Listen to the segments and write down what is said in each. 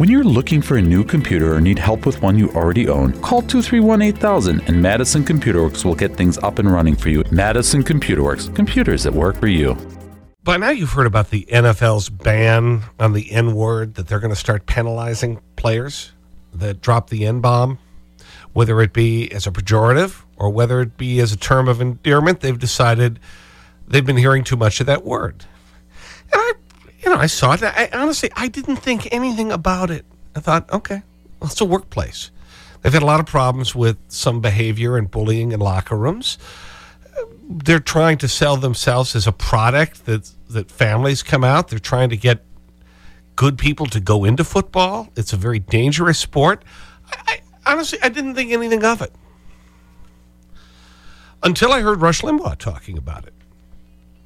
When you're looking for a new computer or need help with one you already own, call 231 8000 and Madison Computer Works will get things up and running for you. Madison Computer Works, computers that work for you. By now, you've heard about the NFL's ban on the N word, that they're going to start penalizing players that drop the N bomb, whether it be as a pejorative or whether it be as a term of endearment. They've decided they've been hearing too much of that word. And I you know, I saw it. I, honestly, I didn't think anything about it. I thought, okay, well, it's a workplace. They've had a lot of problems with some behavior and bullying in locker rooms. They're trying to sell themselves as a product that, that families come out. They're trying to get good people to go into football. It's a very dangerous sport. I, I, honestly, I didn't think anything of it. Until I heard Rush Limbaugh talking about it.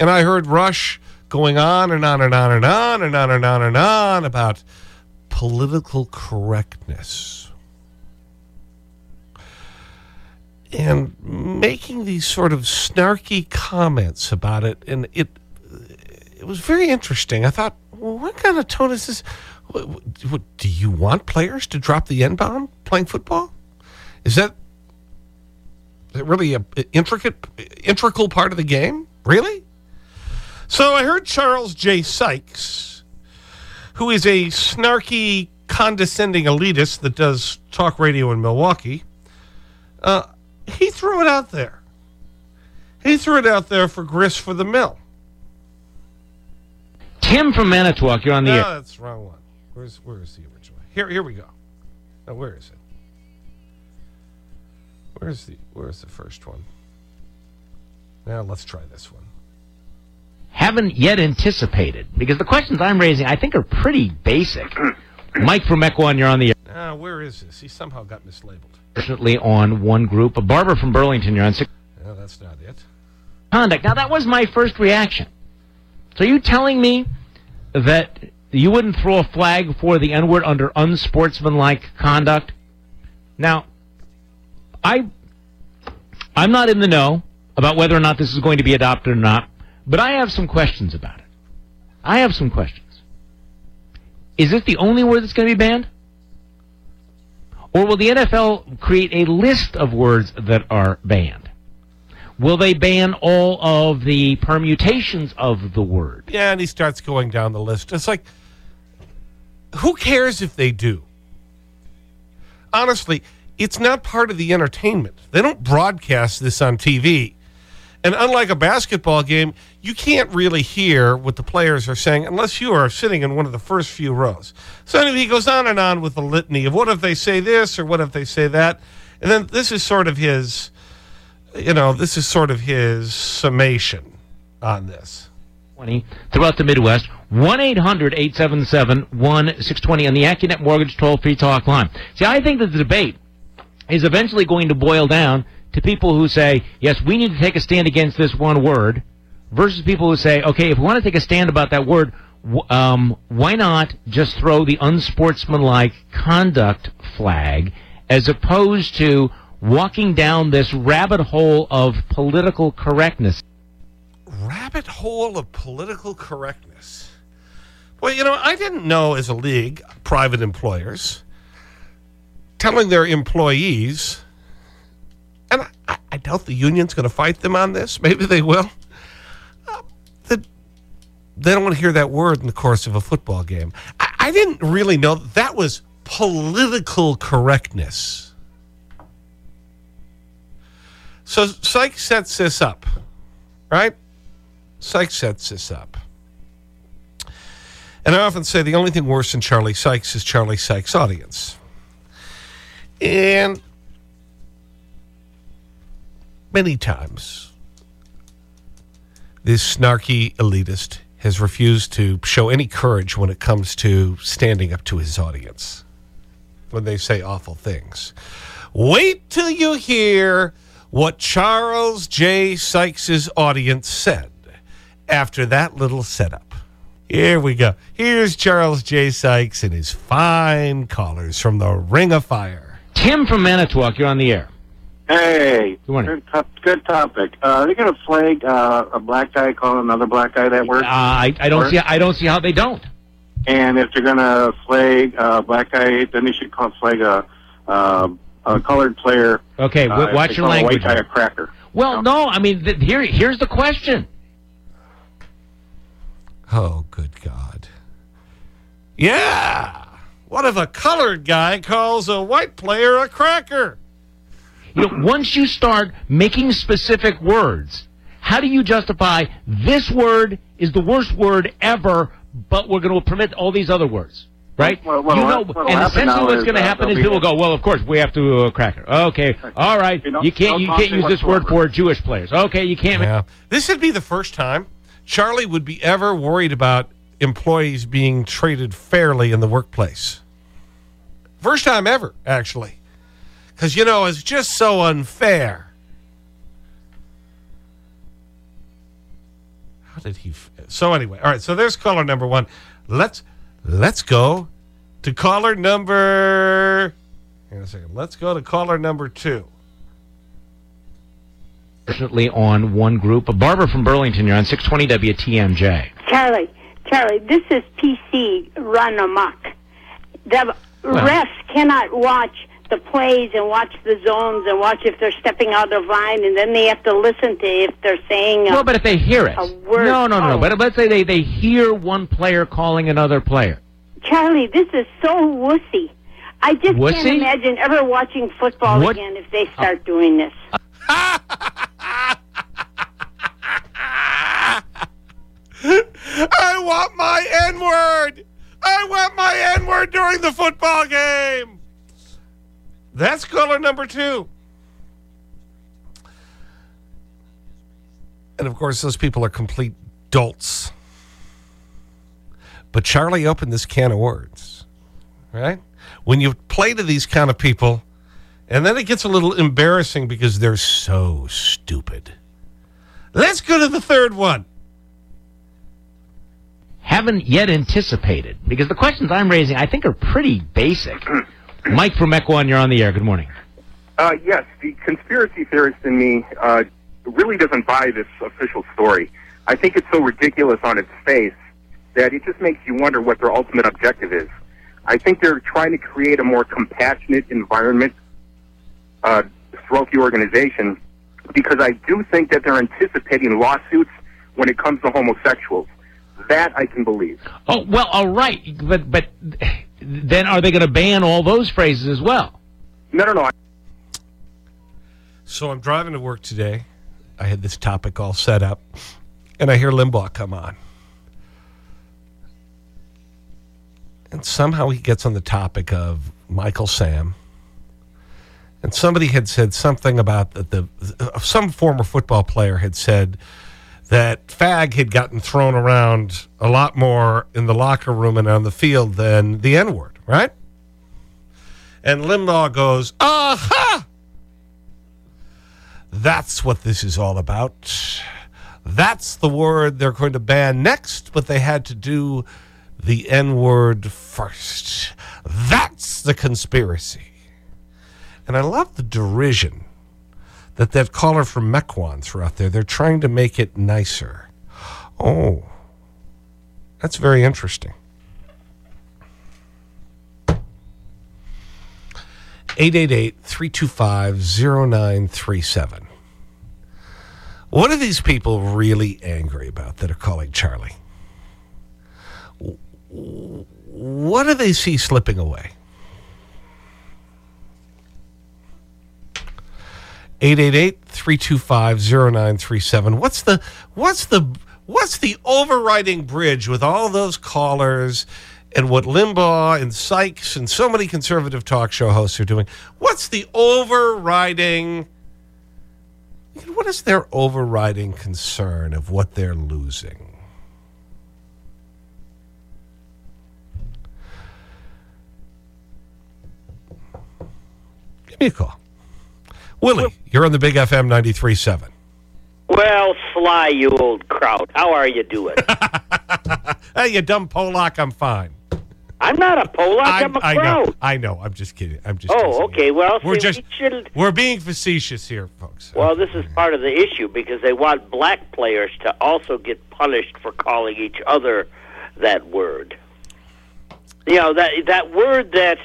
And I heard Rush going on and on and on and on and on and on and on about political correctness. And making these sort of snarky comments about it. And it, it was very interesting. I thought, well, what kind of tone is this? What, what, do you want players to drop the N bomb playing football? Is that, is that really an intricate, integral part of the game? Really? So I heard Charles J. Sykes, who is a snarky, condescending elitist that does talk radio in Milwaukee, uh, he threw it out there. He threw it out there for grist for the mill. Tim from Manitowoc, you're on the no, air. that's the wrong one. Where's, where is the original? Here, here we go. Now, where is it? Where's the, where's the first one? Now, let's try this one haven't yet anticipated? Because the questions I'm raising, I think, are pretty basic. Mike from Mequon, you're on the air. Uh, where is this? He somehow got mislabeled. Fortunately, on one group. A Barbara from Burlington, you're on six. No, that's not it. Conduct. Now, that was my first reaction. So you telling me that you wouldn't throw a flag for the N-word under unsportsmanlike conduct? Now, I, I'm not in the know about whether or not this is going to be adopted or not. But I have some questions about it. I have some questions. Is this the only word that's going to be banned? Or will the NFL create a list of words that are banned? Will they ban all of the permutations of the word? Yeah, and he starts going down the list. It's like, who cares if they do? Honestly, it's not part of the entertainment. They don't broadcast this on TV. And unlike a basketball game, you can't really hear what the players are saying unless you are sitting in one of the first few rows. So anyway, he goes on and on with the litany of what if they say this or what if they say that. And then this is sort of his, you know, this is sort of his summation on this. 20 throughout the Midwest. 1-800-877-1620 on the AccuNet Mortgage toll-free talk line. See, I think that the debate is eventually going to boil down to people who say, yes, we need to take a stand against this one word, versus people who say, okay, if we want to take a stand about that word, um, why not just throw the unsportsmanlike conduct flag as opposed to walking down this rabbit hole of political correctness? Rabbit hole of political correctness. Well, you know, I didn't know as a league, private employers, telling their employees and I, I doubt the union's going to fight them on this. Maybe they will. Uh, the, they don't want to hear that word in the course of a football game. I, I didn't really know that, that was political correctness. So Sykes sets this up, right? Sykes sets this up. And I often say the only thing worse than Charlie Sykes is Charlie Sykes' audience. And many times. This snarky elitist has refused to show any courage when it comes to standing up to his audience when they say awful things. Wait till you hear what Charles J. Sykes' audience said after that little setup. Here we go. Here's Charles J. Sykes and his fine callers from the Ring of Fire. Tim from Manitowoc, you're on the air. Hey, good, good topic. Uh, are they going to flag uh, a black guy calling another black guy that word? Uh, I, I don't see. I don't see how they don't. And if they're going to flag a black guy, then they should call flag a, uh, a colored player. Okay, uh, watch your language. A white guy a cracker. Well, no, I mean, th here, here's the question. Oh, good God. Yeah! What if a colored guy calls a white player a cracker? You know, once you start making specific words, how do you justify this word is the worst word ever, but we're going to permit all these other words? Right? Well, well, you know, what- and essentially what's going to uh, happen is there'll people go, well, of course, we have to uh, it." Okay, all right. You know, You can't, you can't use this word for Jewish players. Okay, you can't. Yeah. This would be the first time Charlie would be ever worried about employees being treated fairly in the workplace. First time ever, actually. Because, you know, it's just so unfair. How did he... So anyway, all right, so there's caller number one. Let's, let's go to caller number... Hang on a second. Let's go to caller number two. Unfortunately, on one group. Barbara from Burlington, you're on 620 WTMJ. Charlie, Charlie, this is PC run amok. The refs cannot watch the plays and watch the zones and watch if they're stepping out of line, and then they have to listen to if they're saying. Well, but if they hear it. a word- No, no, no, no. oh. But let's say they, they hear one player calling another player. Charlie, this is so wussy. I just Wussy? can't imagine ever watching football What- again if they start doing this. I want my N word. I want my N word during the football game. That's caller number two. And of course, those people are complete dolts. But Charlie opened this can of words, right? When you play to these kind of people, and then it gets a little embarrassing because they're so stupid. Let's go to the third one. Haven't yet anticipated. Because the questions I'm raising, I think, are pretty basic. Mike from Mequon, you're on the air. Good morning. Uh, yes, the conspiracy theorist in me uh, really doesn't buy this official story. I think it's so ridiculous on its face that it just makes you wonder what their ultimate objective is. I think they're trying to create a more compassionate environment uh, throughout the organization because I do think that they're anticipating lawsuits when it comes to homosexuals. That I can believe. Oh, well, all right. But, but then are they going to ban all those phrases as well? No, no, no. So I'm driving to work today. I had this topic all set up, and I hear Limbaugh come on. And somehow he gets on the topic of Michael Sam. And somebody had said something about that the, some former football player had said that fag had gotten thrown around a lot more in the locker room and on the field than the N word, right? And Limbaugh goes, aha! That's what this is all about. That's the word they're going to ban next, but they had to do the N word first. That's the conspiracy. And I love the derision that that caller from Mequon threw out there. They're trying to make it nicer. Oh, that's very interesting. 888-325-0937. What are these people really angry about that are calling Charlie? What do they see slipping away? 888-325-0937. What's the what's the what's the overriding bridge with all those callers and what Limbaugh and Sykes and so many conservative talk show hosts are doing? What's the overriding what is their overriding concern of what they're losing? Give me a call. Willie, you're on the Big FM 93.7. Well, Sly, you old kraut, how are you doing? Hey, you dumb Polak, I'm fine. I'm not a Polak, I'm, a I know. I know. I'm just kidding. I'm just Oh, teasing you. okay. Well, we're just we we're being facetious here, folks. Well, this is part of the issue because they want black players to also get punished for calling each other that word. You know that that word that.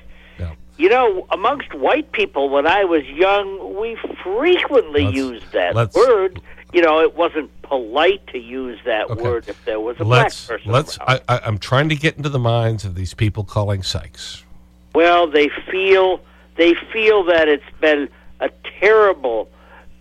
You know amongst white people when I was young, we frequently Let's- used that word. You know, it wasn't polite to use that Okay. word if there was a Let's, black person. let's, around. I, I, I'm trying to get into the minds of these people calling Sykes. Well, they feel they feel that it's been a terrible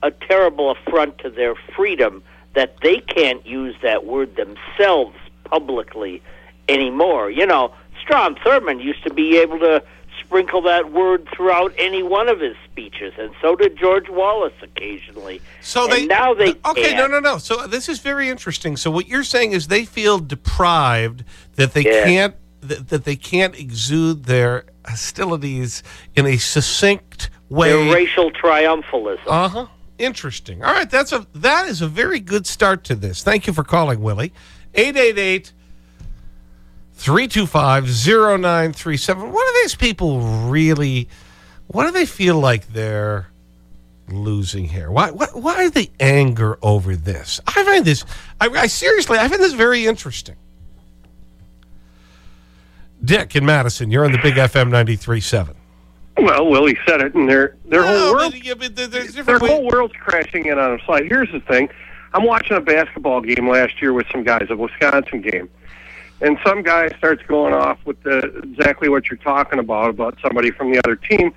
a terrible affront to their freedom that they can't use that word themselves publicly anymore. You know, Strom Thurmond used to be able to sprinkle that word throughout any one of his speeches, and so did George Wallace occasionally. So And they now they okay. No, can't. no, no. So this is very interesting. So what you're saying is they feel deprived that they Yeah. can't that, that they can't exude their hostilities in a succinct way. Their racial triumphalism. Uh huh. Interesting. All right. That's a that is a very good start to this. Thank you for calling, Willie. 888 325 0937. What do these people really, what do they feel like they're losing here? Why, why, why the anger over this? I find this, I, I seriously, I find this very interesting. Dick in Madison, you're on the Big FM 93.7. Well, Willie said it, and their their whole world but, yeah, but their whole world's crashing in on a slide. Here's the thing: I'm watching a basketball game last year with some guys, a Wisconsin game, and some guy starts going off with the exactly what you're talking about about somebody from the other team,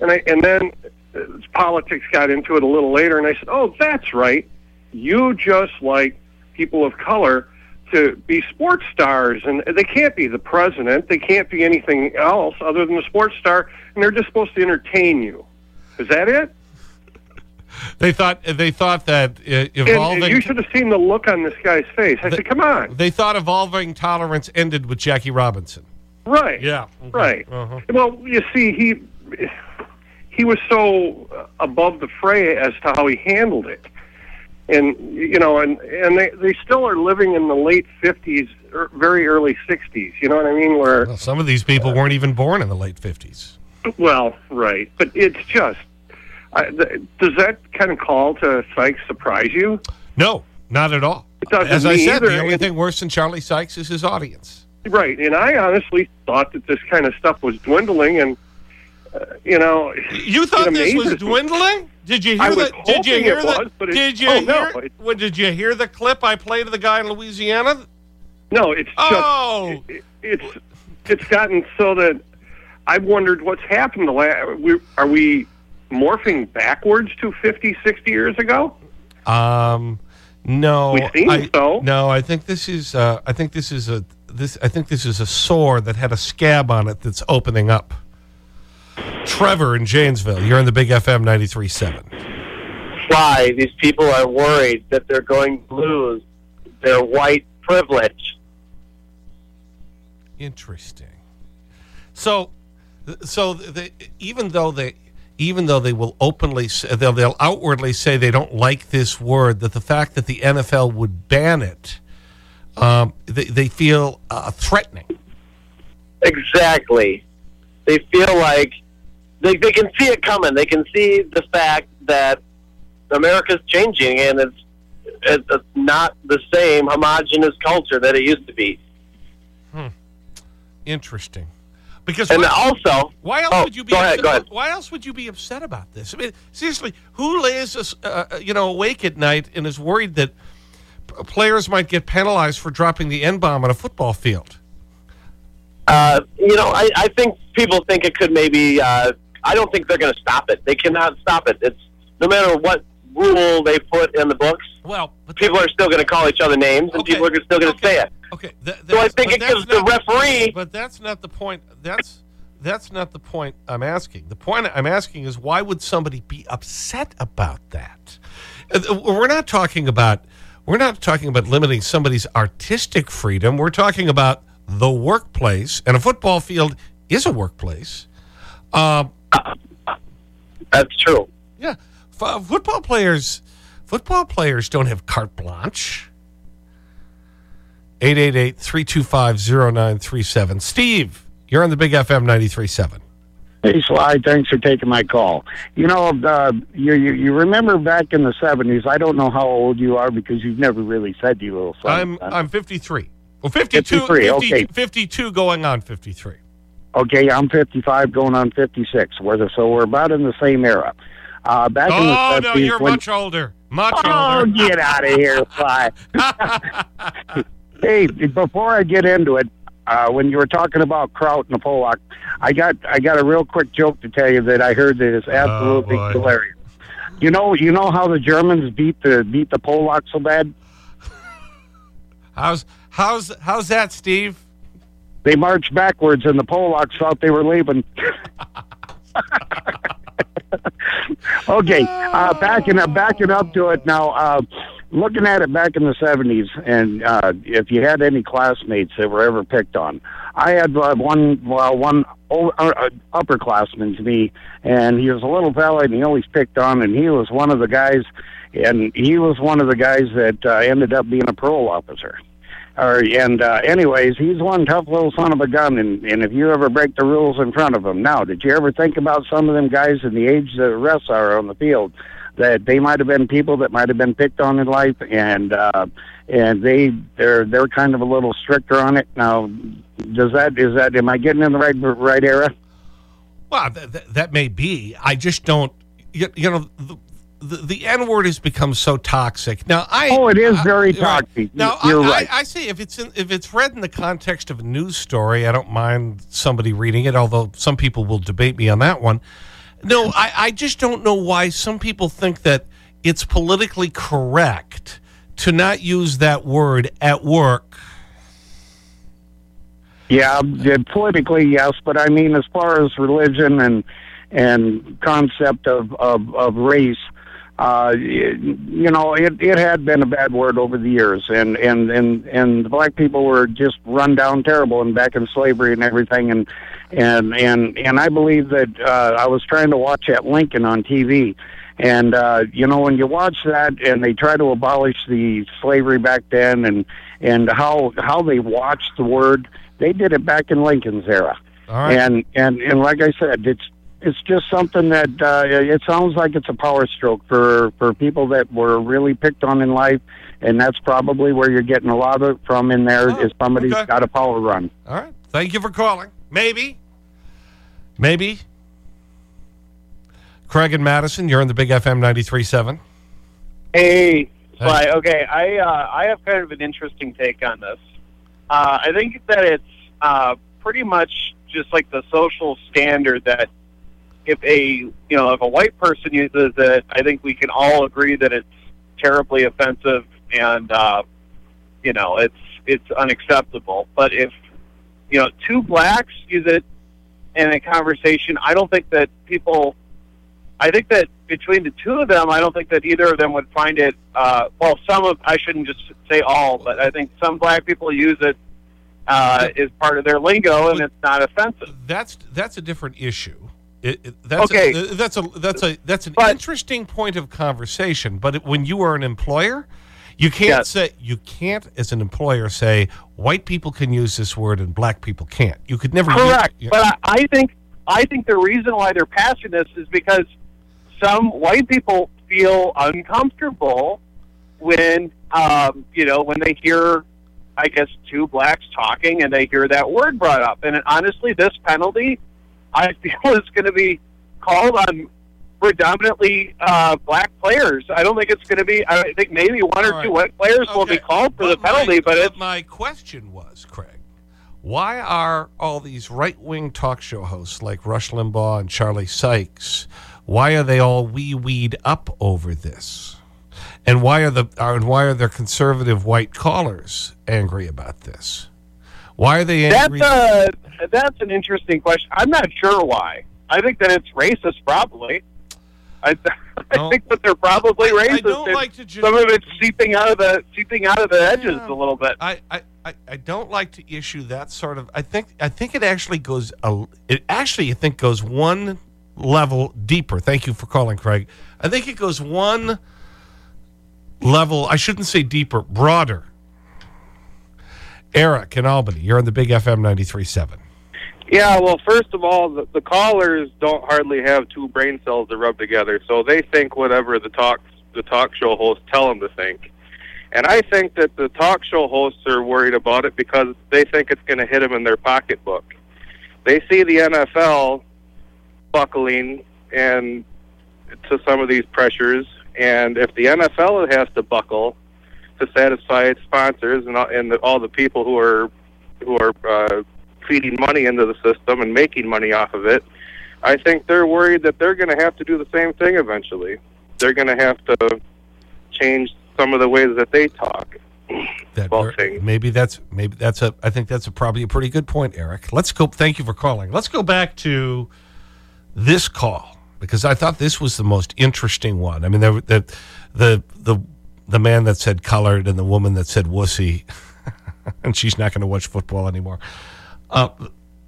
and I and then uh, politics got into it a little later, and I said, "Oh, that's right. You just like people of color." To be sports stars, and they can't be the president. They can't be anything else other than a sports star, and they're just supposed to entertain you. Is that it? They thought they thought that uh, And evolving you should have seen the look on this guy's face. I said, "Come on, they thought evolving tolerance ended with Jackie Robinson. right? Yeah. right." Uh-huh. Well, you see, he he was so above the fray as to how he handled it, and you know, and and they they still are living in the late fifties, or very early sixties. You know what I mean? Where Well, some of these people weren't even born in the late 50s. Well, right, but it's just. I, th- does that kind of call to Sykes surprise you? No, not at all. As I said, either. the only thing worse than Charlie Sykes is his audience. Right, and I honestly thought that this kind of stuff was dwindling, and uh, you know, You thought this was dwindling? Did you hear I the Did you hear the was, Did you oh, hear no, what, Did you hear the clip I played of the guy in Louisiana? No, it's just Oh. it, it's it's gotten so that I've wondered what's happened. The last, we, are we morphing backwards to 50, 60 years ago? Um, no, We seem I, so. No, I think this is. Uh, I think this is a this. I think this is a sore that had a scab on it that's opening up. Trevor in Janesville, you're in the Big FM 93.7. Why these people are worried that they're going to lose their white privilege. Interesting. So, so they, even though they, even though they will openly, say, they'll, they'll outwardly say they don't like this word, that the fact that the NFL would ban it, um, they, they feel uh, threatening. Exactly. They feel like they, they can see it coming. They can see the fact that America's changing and it's, it's it's not the same homogenous culture that it used to be. Hmm. Interesting. Because And why, also, why else oh, would you be ahead, upset, why else would you be upset about this? I mean, seriously, who lays us, uh, you know, awake at night and is worried that players might get penalized for dropping the N bomb on a football field? uh, you know, I, I think people think it could maybe. Uh, I don't think they're going to stop it. They cannot stop it. It's no matter what rule they put in the books. Well, People are still going to call each other names, and Okay, people are still going to okay. say it. Okay. Th So I think but it gives that's the not- referee. But that's not the point. That's that's not the point I'm asking. The point I'm asking is why would somebody be upset about that? Uh, We're not talking about we're not talking about limiting somebody's artistic freedom. We're talking about the workplace, and a football field is a workplace. Um, That's true. yeah, F football players, football players don't have carte blanche. 888-325-0937. Steve, you're on the Big FM 93.7. Hey, Sly, thanks for taking my call. You know, uh, you, you you remember back in the seventies? I don't know how old you are because you've never really said you little son. I'm, I'm 53. Well, 52, 53, 50 okay. 52 going on 53. Okay, I'm 55 going on 56. We're so we're about in the same era. Uh, back in the Oh, 70s, no, you're when- much older. Much Oh, older. get out of here, Sly. hey, before I get into it, uh, when you were talking about Kraut and the Pollock, I got I got a real quick joke to tell you that I heard that is absolutely boy. hilarious. You know, you know how the Germans beat the beat the Pollock so bad? How's, how's, how's that, Steve? They marched backwards, and the Polacks thought they were leaving. okay, uh, backing up, backing up to it now. Uh, looking at it back in the '70s, and uh, if you had any classmates that were ever picked on, I had uh, one, well, one o- uh, upperclassman to me, and he was a little fella, and he always picked on, and he was one of the guys, and he was one of the guys that uh, ended up being a parole officer. Or and uh, anyways, he's one tough little son of a gun, and and if you ever break the rules in front of him, now did you ever think about some of them guys in the age that the refs are on the field, that they might have been people that might have been picked on in life, and uh, and they they're they're kind of a little stricter on it now. Does that is that am I getting in the right right era? Well, th th that may be. I just don't, you, you know, the, the, the N word has become so toxic. Now, I. Oh, it is very I- toxic. Now, You're I, right. I, I say if it's, in, if it's read in the context of a news story, I don't mind somebody reading it, although some people will debate me on that one. No, I, I just don't know why some people think that it's politically correct to not use that word at work. Yeah, yeah, politically, yes, but I mean, as far as religion and and concept of of, of race, uh, you know, it it had been a bad word over the years, and and and and the black people were just run down terrible and back in slavery and everything, and and and and I believe that uh, I was trying to watch that Lincoln on TV. And uh, you know, when you watch that, and they try to abolish the slavery back then, and and how how they watched the word, they did it back in Lincoln's era. All right. And and and like I said, it's it's just something that uh, it sounds like it's a power stroke for for people that were really picked on in life, and that's probably where you're getting a lot of it from in there. Oh, is somebody's okay. got a power run. All right. Thank you for calling. Maybe. Maybe. Craig and Madison, you're on the Big FM 93.7. Hey, Sly. Okay, I uh, I have kind of an interesting take on this. Uh, I think that it's uh, pretty much just like the social standard that if a you know if a white person uses it, I think we can all agree that it's terribly offensive and uh, you know it's it's unacceptable. But if you know two blacks use it in a conversation, I don't think that people I think that between the two of them, I don't think that either of them would find it. Uh, well, some of I shouldn't just say all, but I think some black people use it uh, as part of their lingo, and it's not offensive. That's, that's a different issue. It, it- that's Okay. A, that's, a, that's, a, that's an interesting point of conversation. But it, when you are an employer, you can't Yes. say, you can't, as an employer, say white people can use this word and black people can't. You could never Correct, use but I, I think I think the reason why they're passing this is because some white people feel uncomfortable when um, you know when they hear, I guess, two blacks talking and they hear that word brought up. And honestly, this penalty, I feel, is going to be called on predominantly uh, black players. I don't think it's going to be. I think maybe one or All two white players will be called for the penalty, but it's my question was, Craig, why are all these right-wing talk show hosts like Rush Limbaugh and Charlie Sykes, why are they all wee-weed up over this? And why are, the, are, and why are their conservative white callers angry about this? Why are they angry? That's a that's an interesting question. I'm not sure why. I think that it's racist, probably. I, I think that they're probably racist. don't like to just- some of it's seeping out of the seeping out of the edges a little bit. I, I, I, I don't like to issue that sort of. I think I think it actually goes. A, it actually I think goes one level deeper. Thank you for calling, Craig. I think it goes one level. I shouldn't say deeper, broader. Eric in Albany, you're on the Big FM 93.7. Yeah, well, first of all, the, the callers don't hardly have two brain cells to rub together, so they think whatever the talk the talk show hosts tell them to think. And I think that the talk show hosts are worried about it because they think it's going to hit them in their pocketbook. they see the NFL buckling and to some of these pressures, and if the NFL has to buckle to satisfy its sponsors and all, and the, all the people who are who are uh, feeding money into the system and making money off of it, I think they're worried that they're going to have to do the same thing eventually. They're going to have to change some of the ways that they talk. That maybe that's maybe that's a I think that's a, probably a pretty good point, Eric. Let's go. Thank you for calling. Let's go back to this call because I thought this was the most interesting one. I mean, the the the the, the man that said colored and the woman that said wussy, and she's not going to watch football anymore. Uh,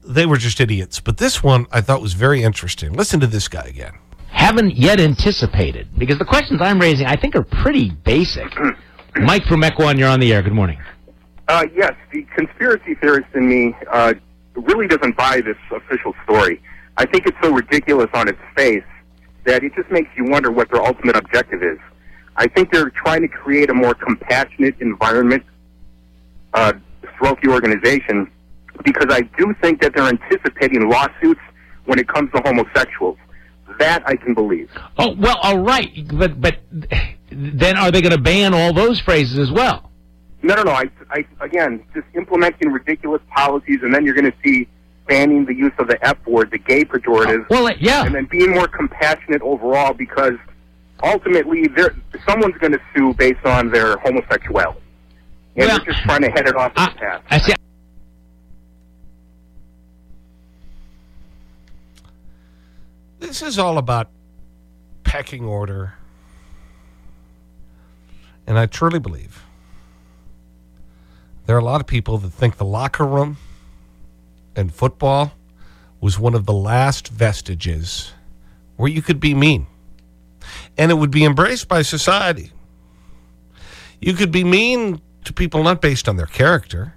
they were just idiots. But this one I thought was very interesting. Listen to this guy again. Haven't yet anticipated because the questions I'm raising I think are pretty basic. Mike from Mequon, you're on the air. Good morning. Uh, yes, the conspiracy theorist in me uh, really doesn't buy this official story. I think it's so ridiculous on its face that it just makes you wonder what their ultimate objective is. I think they're trying to create a more compassionate environment uh, throughout the organization because I do think that they're anticipating lawsuits when it comes to homosexuals. That I can believe. Oh well, all right, but but then are they going to ban all those phrases as well? No, no, no. I, I, again, just implementing ridiculous policies, and then you're going to see banning the use of the F word, the gay pejorative. Oh, well, yeah. And then being more compassionate overall because ultimately someone's going to sue based on their homosexuality. And well, they're just trying to head it off the path. I see. This is all about pecking order and I truly believe there are a lot of people that think the locker room and football was one of the last vestiges where you could be mean. And it would be embraced by society. You could be mean to people not based on their character,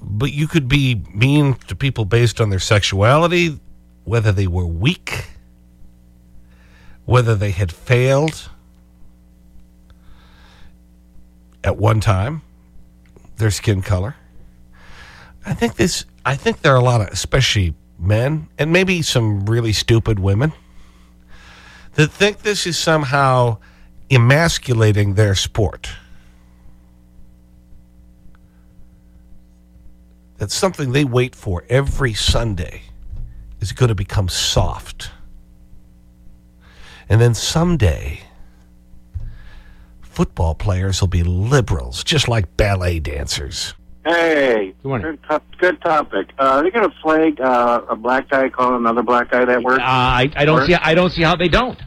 but you could be mean to people based on their sexuality, whether they were weak, whether they had failed at one time, their skin color. I think this, I think there are a lot of, especially men, and maybe some really stupid women, that think this is somehow emasculating their sport. That's something they wait for every Sunday is going to become soft. And then someday, football players will be liberals, just like ballet dancers. Hey, good, morning. good, good topic. Uh, are they going to flag uh, a black guy calling another black guy that word? Uh, I, I don't see. I don't see how they don't.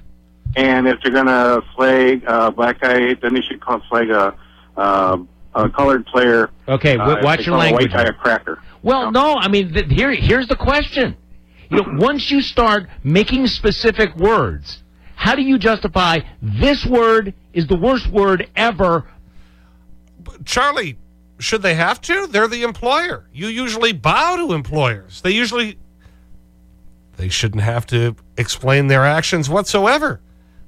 And if they're going to flag a black guy, then they should call flag a, uh, a colored player. Okay, uh, watch your language. A white guy a cracker. Well, no, I mean th here. Here's the question. You know, once you start making specific words how do you justify this word is the worst word ever? Charlie, should they have to? They're the employer. You usually bow to employers. They usually, they shouldn't have to explain their actions whatsoever.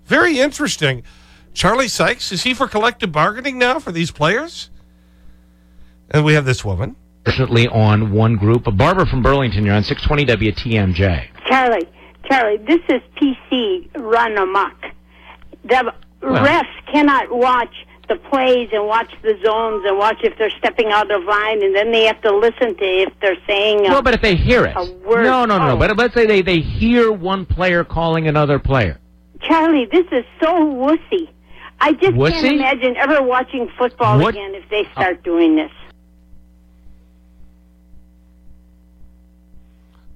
Very interesting. Charlie Sykes, is he for collective bargaining now for these players? And we have this woman. Fortunately on one group. Barbara from Burlington, you're on 620 WTMJ. Charlie, Charlie, this is PC run amok. The well. refs cannot watch the plays and watch the zones and watch if they're stepping out of line, and then they have to listen to if they're saying a, no. But if they hear it, word, no, no, no. Oh. But let's say they they hear one player calling another player. Charlie, this is so wussy. I just wussy? can't imagine ever watching football what? again if they start uh, doing this.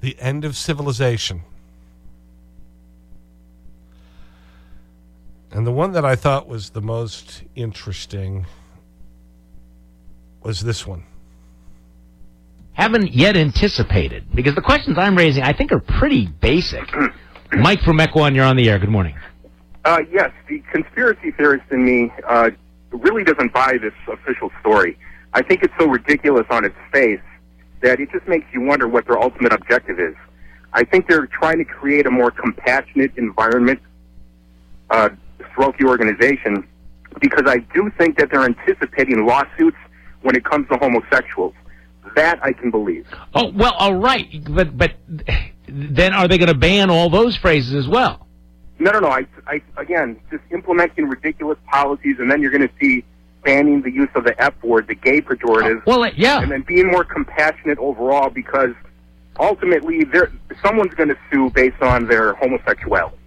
The end of civilization. And the one that I thought was the most interesting was this one. Haven't yet anticipated, because the questions I'm raising I think are pretty basic. Mike from Mequon, you're on the air. Good morning. Uh, yes, the conspiracy theorist in me uh, really doesn't buy this official story. I think it's so ridiculous on its face that it just makes you wonder what their ultimate objective is. I think they're trying to create a more compassionate environment uh, throughout the organization because I do think that they're anticipating lawsuits when it comes to homosexuals. That I can believe. Oh, well, all right. But, but then are they going to ban all those phrases as well? No, no, no. I, I, again, just implementing ridiculous policies, and then you're going to see banning the use of the F word, the gay pejorative. Oh, well, yeah. And then being more compassionate overall because ultimately there someone's going to sue based on their homosexuality.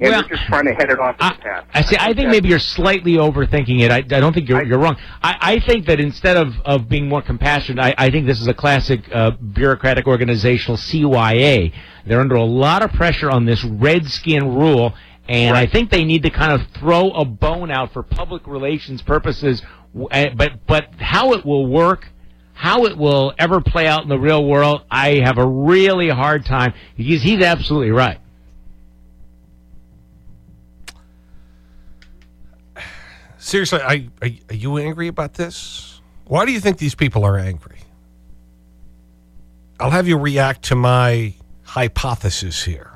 And Well, they're just trying to head it off the pass. I see. I think maybe you're slightly overthinking it. I, I don't think you're, you're wrong. I, I think that instead of, of being more compassionate, I, I think this is a classic uh, bureaucratic organizational CYA. They're under a lot of pressure on this redskin rule, and I think they need to kind of throw a bone out for public relations purposes. Uh, But but how it will work, how it will ever play out in the real world, I have a really hard time. He's he's absolutely right. Seriously, I, are, are you angry about this? Why do you think these people are angry? I'll have you react to my hypothesis here.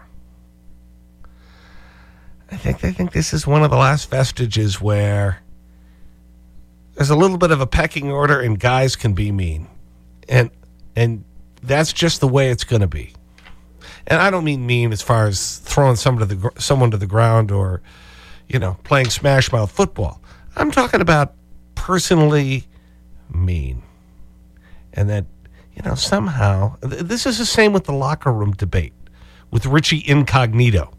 I think they think this is one of the last vestiges where there's a little bit of a pecking order and guys can be mean. And, and that's just the way it's going to be. And I don't mean mean as far as throwing someone to the, someone to the ground or, you know, playing smash mouth football. I'm talking about personally mean. And that, you know, somehow, th- this is the same with the locker room debate with Richie Incognito.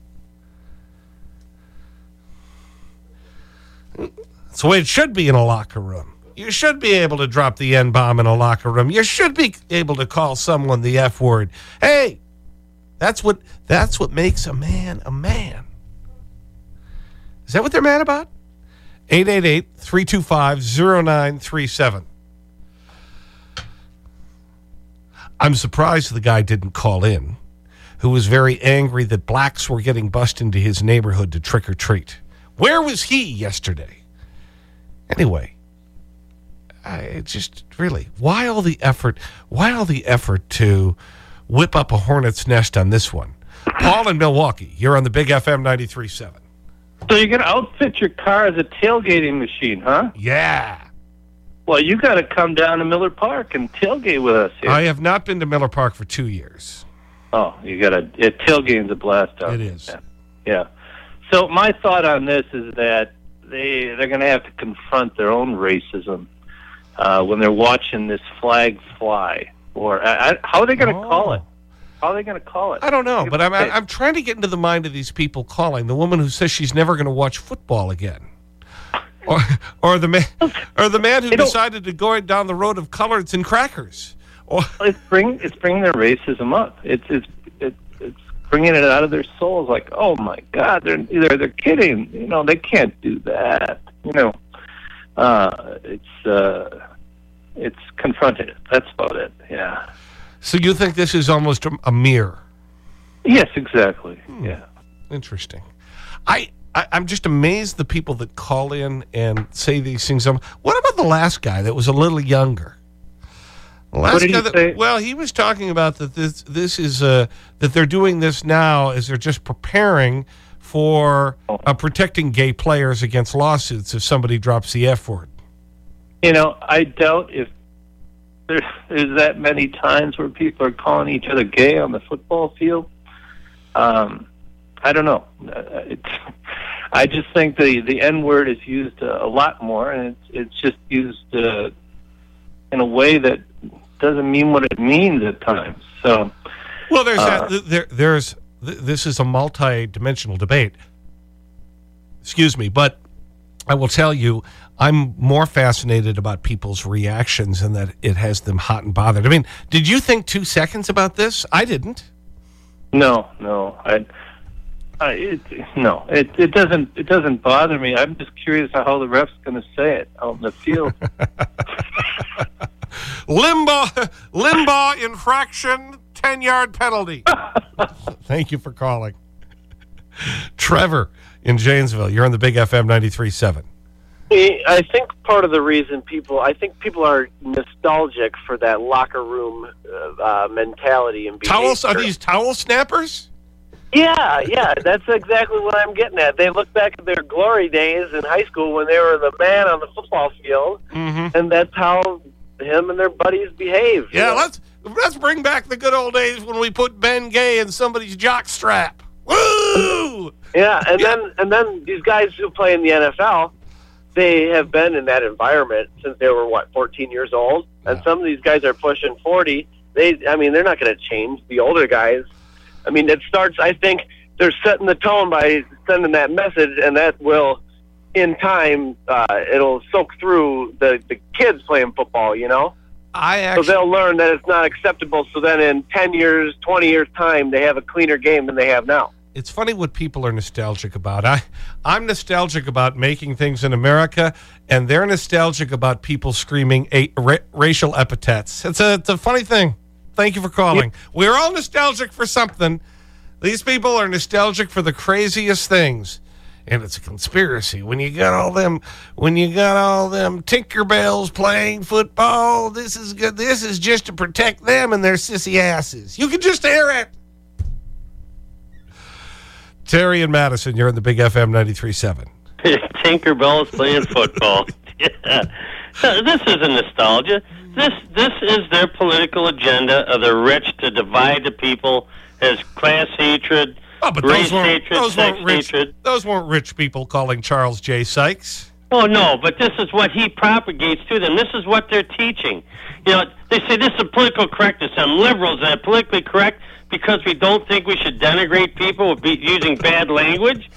It's the way it should be in a locker room. You should be able to drop the N bomb in a locker room. You should be able to call someone the F word. Hey, that's what, that's what makes a man a man. Is that what they're mad about? 888 325 0937. I'm surprised the guy didn't call in, who was very angry that blacks were getting bussed into his neighborhood to trick or treat. Where was he yesterday? Anyway, I it just really, why all the effort? Why all the effort to whip up a hornet's nest on this one? Paul in Milwaukee, you're on the Big FM 93.7. So you're going to outfit your car as a tailgating machine, huh? Yeah. Well, you got to come down to Miller Park and tailgate with us here. I have not been to Miller Park for two years. Oh, you got to. It tailgating's a blast out. It is. Yeah. So my thought on this is that they they're going to have to confront their own racism uh, when they're watching this flag fly. Or I, how are they going to call it? How are they going to call it? I don't know, but I'm, I'm trying to get into the mind of these people calling. The woman who says she's never going to watch football again. Or, or, the, man, or the man who decided to go down the road of coloreds and crackers. Or, it's bring it's bringing their racism up. It's it's bringing it out of their souls. Like, oh my God, they're they're they're kidding. You know, they can't do that. You know, uh, it's uh, it's confronted. That's about it. Yeah. So you think this is almost a, a mirror? Yes, exactly. Yeah. Interesting. I, I, I'm just amazed the people that call in and say these things. Um, What about the last guy that was a little younger? The last What did guy he that. Well, he was talking about that this, this is, uh, that they're doing this now as they're just preparing for uh, protecting gay players against lawsuits if somebody drops the F word. You know, I doubt if there, there's that many times where people are calling each other gay on the football field. Um, I don't know. Uh, It's, I just think the the N word is used a, a lot more, and it's it's just used uh, in a way that doesn't mean what it means at times. So, Well, there's Uh, that, there, there's this is a multi-dimensional debate. Excuse me, but I will tell you, I'm more fascinated about people's reactions and that it has them hot and bothered. I mean, did you think two seconds about this? I didn't. no, no, I. I, it, no, it it doesn't it doesn't bother me. I'm just curious how the ref's going to say it out in the field. Limbaugh, Limbaugh infraction, 10-yard penalty. Thank you for calling. Trevor in Janesville, you're on the Big FM 93.7. I think part of the reason people, I think people are nostalgic for that locker room uh, uh, mentality and behavior. Towels, are these towel snappers? Yeah, yeah, that's exactly what I'm getting at. They look back at their glory days in high school when they were the man on the football field, Mm-hmm. and that's how him and their buddies behave. Yeah, know? let's, let's bring back the good old days when we put Bengay in somebody's jock strap. Woo! Yeah, and then and then these guys who play in the NFL, they have been in that environment since they were what 14 years old, and some of these guys are pushing 40. They, I mean, they're not going to change. The older guys, I mean, it starts. I think they're setting the tone by sending that message, and that will, in time, uh, it'll soak through the the kids playing football. You know. I So they'll learn that it's not acceptable. So then, in 10 years, 20 years time, they have a cleaner game than they have now. it's funny what people are nostalgic about. I, I'm nostalgic about making things in America, and they're nostalgic about people screaming a, ra racial epithets. It's a, it's a funny thing. Thank you for calling. We're all nostalgic for something. These people are nostalgic for the craziest things. And it's a conspiracy. When you got all them, when you got all them Tinkerbells playing football, this is good. This is just to protect them and their sissy asses. You can just hear it. Terry and Madison, you're in the Big FM 93.7. Tinkerbell's playing football. yeah. This is a nostalgia. This this is their political agenda of the rich to divide the people as class hatred, Oh, but race those weren't, hatred, those, weren't rich, hatred. those weren't rich people calling Charles J. Sykes. Oh no, but this is what he propagates to them. This is what they're teaching. You know, they say this is political correctness. Some liberals are politically correct because we don't think we should denigrate people with be, using bad language.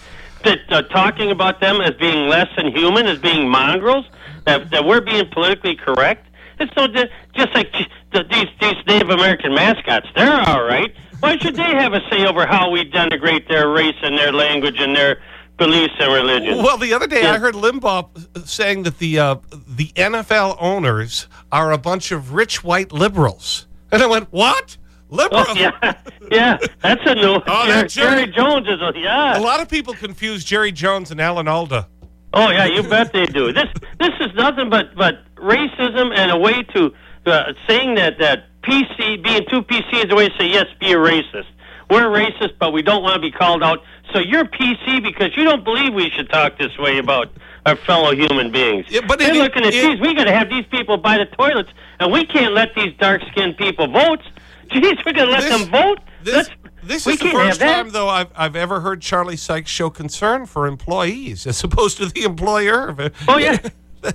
That uh, talking about them as being less than human, as being mongrels. That that we're being politically correct. It's so just like the, these these Native American mascots. They're all right. Why should they have a say over how we denigrate their race and their language and their beliefs and religion? Well, the other day Yeah. I heard Limbaugh saying that the, uh, the NFL owners are a bunch of rich white liberals. And I went, what? Liberals? Oh, yeah, yeah, that's a new. Oh, Jerry, Jerry Jones is a yeah. A lot of people confuse Jerry Jones and Alan Alda. Oh yeah, you bet they do. This this is nothing but but racism and a way to uh, saying that that PC being too PC is a way to say yes, be a racist. We're racist, but we don't want to be called out. So you're PC because you don't believe we should talk this way about our fellow human beings. Yeah, but They're it- looking at these. We got to have these people by the toilets, and we can't let these dark-skinned people vote. Jeez, we're gonna let This- them vote. This, Let's- this is the first time, though, I've, I've ever heard Charlie Sykes show concern for employees as opposed to the employer. Oh yeah.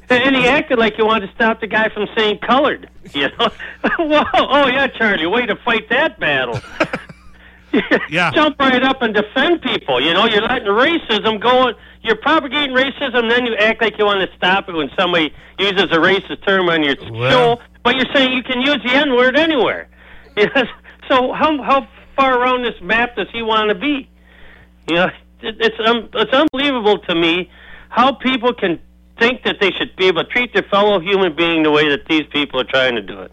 and he acted like he wanted to stop the guy from saying colored. You know? Whoa, oh yeah, Charlie, way to fight that battle. Yeah. Jump right up and defend people. You know, you're letting racism go. You're propagating racism, then you act like you want to stop it when somebody uses a racist term on your Well- show. But you're saying you can use the N word anywhere. Yes. So how how far around this map does he want to be? You know, it, it's um, it's unbelievable to me how people can think that they should be able to treat their fellow human being the way that these people are trying to do it.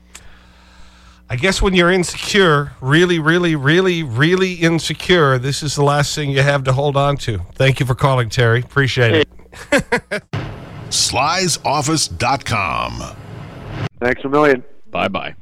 I guess when you're insecure, really, really, really, really insecure, this is the last thing you have to hold on to. Thank you for calling, Terry. Appreciate it. Slysoffice.com. Thanks a million. Bye bye.